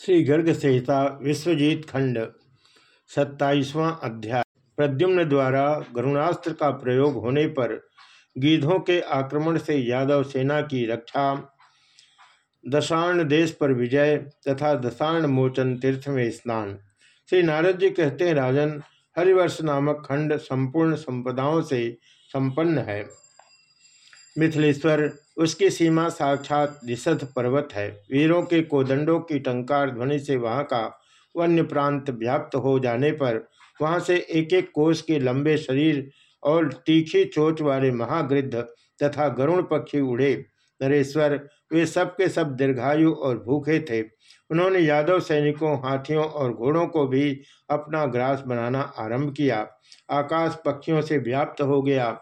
श्री गर्ग संहिता विश्वजीत खंड सत्ताईसवां अध्याय। प्रद्युम्न द्वारा गरुणास्त्र का प्रयोग होने पर गीधों के आक्रमण से यादव सेना की रक्षा, दशाण देश पर विजय तथा दशाण मोचन तीर्थ में स्नान। श्री नारद जी कहते हैं, राजन, हरिवर्ष नामक खंड संपूर्ण संपदाओं से संपन्न है। मिथिलेश्वर, उसकी सीमा साक्षात दिशथ पर्वत है। वीरों के कोदंडों की टंकार ध्वनि से वहाँ का वन्य प्रांत व्याप्त हो जाने पर वहाँ से एक एक कोष के लंबे शरीर और तीखी चोच वाले महागृद्ध तथा गरुण पक्षी उड़े। नरेश्वर, वे सब के सब दीर्घायु और भूखे थे। उन्होंने यादव सैनिकों, हाथियों और घोड़ों को भी अपना ग्रास बनाना आरंभ किया। आकाश पक्षियों से व्याप्त हो गया।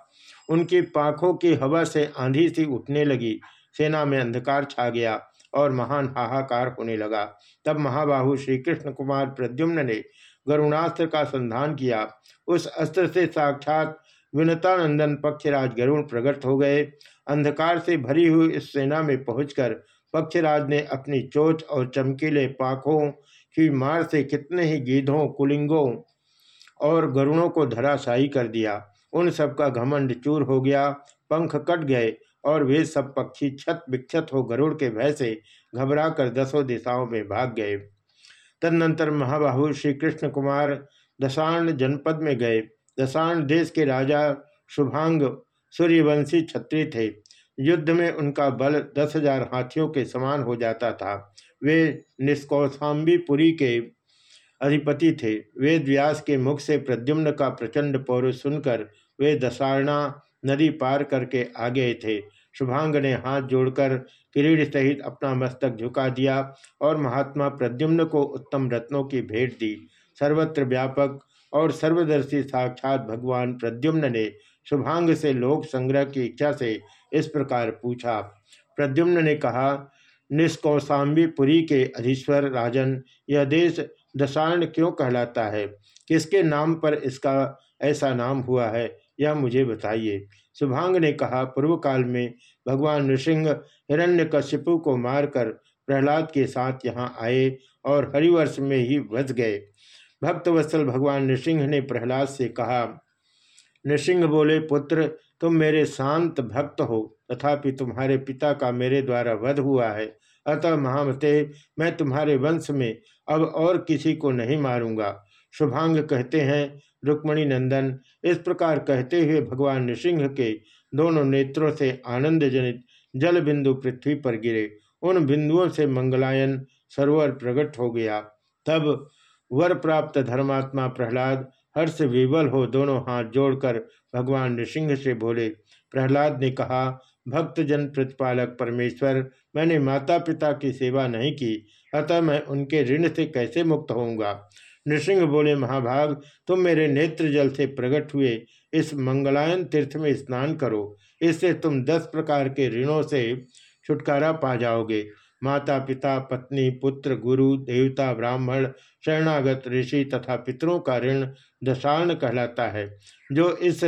उनकी पाखों की हवा से आंधी सी उठने लगी। सेना में अंधकार छा गया और महान हाहाकार होने लगा। तब महाबाहु श्री कृष्ण कुमार प्रद्युम्न ने गरुणास्त्र का संधान किया। उस अस्त्र से साक्षात विनतानंदन पक्षराज गरुण प्रकट हो गए। अंधकार से भरी हुई इस सेना में पहुंचकर पक्षराज ने अपनी चोच और चमकीले पाखों की मार से कितने ही गीधों, कुलिंगों और गरुणों को धराशायी कर दिया। उन सब का घमंड चूर हो गया, पंख कट गए और वे सब पक्षी छत विक्षत हो गरुड़ के भय से घबरा कर दसों दिशाओं में भाग गए। तदनंतर महाबाहु श्री कृष्ण कुमार दशाण जनपद में गए। दशाण देश के राजा शुभांग सूर्यवंशी छत्री थे। युद्ध में उनका बल दस हज़ार हाथियों के समान हो जाता था। वे निष्कौशाम्बीपुरी के अधिपति थे। वेद व्यास के मुख से प्रद्युम्न का प्रचंड पौरुष सुनकर वे दशारणा नदी पार करके आ गए थे। शुभांग ने हाथ जोड़कर किरीट सहित अपना मस्तक झुका दिया और महात्मा प्रद्युम्न को उत्तम रत्नों की भेंट दी। सर्वत्र व्यापक और सर्वदर्शी साक्षात भगवान प्रद्युम्न ने शुभांग से लोक संग्रह की इच्छा से इस प्रकार पूछा। प्रद्युम्न ने कहा निष्कौशाम्बीपुरी के अधीश्वर राजन, यह देश दशारण क्यों कहलाता है? किसके नाम पर इसका ऐसा नाम हुआ है? यह मुझे बताइए। शुभांग ने कहा पूर्व काल में भगवान नृसिंह हिरण्य कश्यपु को मारकर प्रहलाद के साथ यहाँ आए और हरिवर्ष में ही बच गए। भक्तवत्सल भगवान नृसिंह ने प्रहलाद से कहा, नृसिंह बोले, पुत्र, तुम मेरे शांत भक्त हो। तथापि तुम्हारे पिता का मेरे द्वारा वध हुआ है। अतः महामते, मैं तुम्हारे वंश में अब और किसी को नहीं मारूँगा। शुभांग कहते हैं, रुक्मणी नंदन, इस प्रकार कहते हुए भगवान नृसिंह के दोनों नेत्रों से आनंद जनित जल बिंदु पृथ्वी पर गिरे। उन बिंदुओं से मंगलायन सरोवर प्रकट हो गया। तब वर प्राप्त धर्मात्मा प्रहलाद हर्ष विवल हो दोनों हाथ जोड़कर भगवान नृसिंह से बोले, प्रहलाद ने कहा भक्तजन प्रतिपालक परमेश्वर, मैंने माता पिता की सेवा नहीं की, अतः मैं उनके ऋण से कैसे मुक्त होऊँगा? नृसिंह बोले, महाभाग, तुम मेरे नेत्र जल से प्रकट हुए इस मंगलायन तीर्थ में स्नान करो। इससे तुम दस प्रकार के ऋणों से छुटकारा पा जाओगे। माता पिता पत्नी, पुत्र, गुरु, देवता, ब्राह्मण, शरणागत ऋषि तथा पितरों का ऋण दशार्ण कहलाता है। जो इस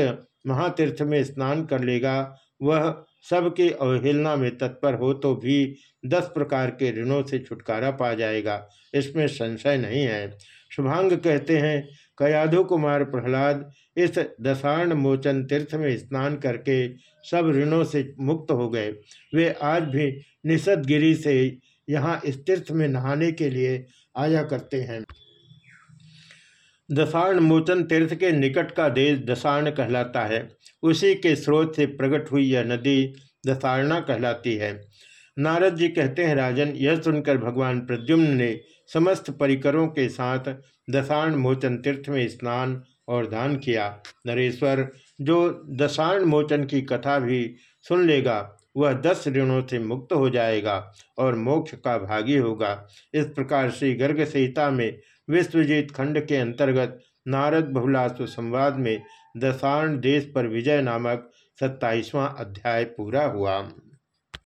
महातीर्थ में स्नान कर लेगा, वह सबकी अवहेलना में तत्पर हो तो भी दस प्रकार के ऋणों से छुटकारा पा जाएगा। इसमें संशय नहीं है। शुभांग कहते हैं, कयाधु कुमार प्रहलाद, इस दशार्ण मोचन तीर्थ में स्नान करके सब ऋणों से मुक्त हो गए। वे आज भी निषदगिरी से यहाँ इस तीर्थ में नहाने के लिए आया करते हैं। दशार्ण मोचन तीर्थ के निकट का देश दशाण कहलाता है। उसी के स्रोत से प्रकट हुई यह नदी दशारणा कहलाती है। नारद जी कहते हैं, राजन, यह सुनकर भगवान प्रद्युम्न ने समस्त परिकरों के साथ दशाण मोचन तीर्थ में स्नान और दान किया। नरेश्वर, जो दशाण मोचन की कथा भी सुन लेगा, वह दस ऋणों से मुक्त हो जाएगा और मोक्ष का भागी होगा। इस प्रकार श्री गर्ग संहिता में विश्वजीत खंड के अंतर्गत नारद बहुलास्व संवाद में दशाण देश पर विजय नामक सत्ताईसवां अध्याय पूरा हुआ।